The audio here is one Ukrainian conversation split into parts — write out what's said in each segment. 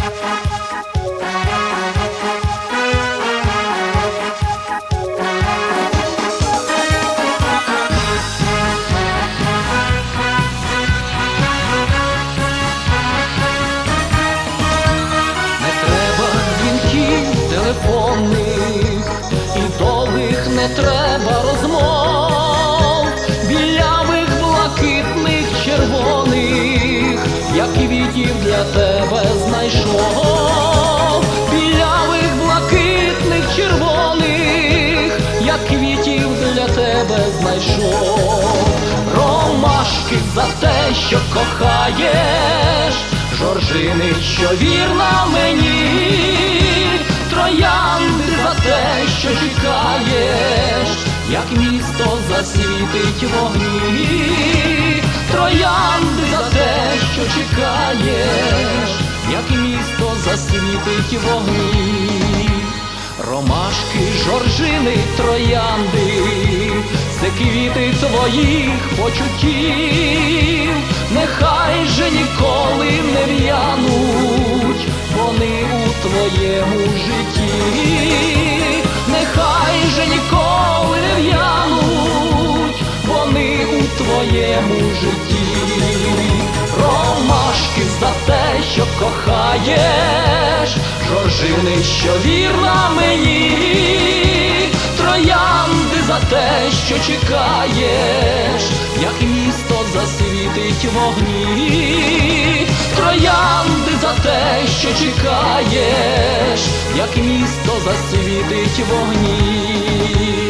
Не знайшов, білявих, блакитних, червоних, я квітів для тебе знайшов, ромашки за те, що кохаєш жоржини, що вірна мені, троянди за те, що чекаєш, як місто засвітить вогні, засвітить вогні. Ромашки, жоржини, троянди, це квіти твоїх почуттів, нехай же ніколи не в'януть, вони у твоєму житті, нехай же ніколи не в'януть, вони у твоєму житті, кохаєш, жоржини, що вірна мені, троянди за те, що чекаєш, як місто засвітить вогні, троянди за те, що чекаєш, як місто засвітить вогні.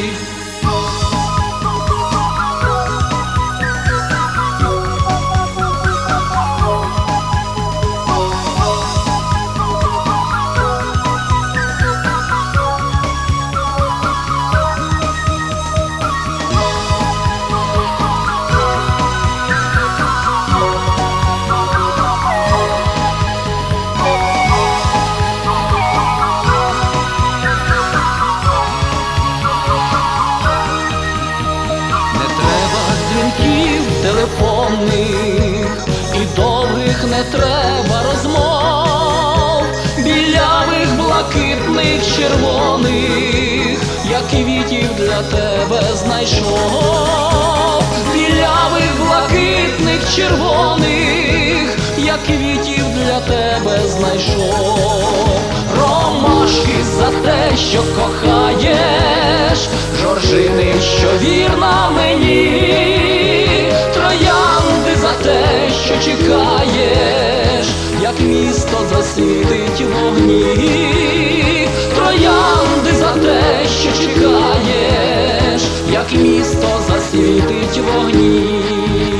Телефонних і довгих не треба розмов, білявих, блакитних, червоних, я квітів для тебе знайшов, білявих, блакитних, червоних, я квітів для тебе знайшов, ромашки за те, що кохаєш, жоржини, що вірна мені, чекаєш, як місто засвітить вогні, троянди за те, що чекаєш, як місто засвітить вогні.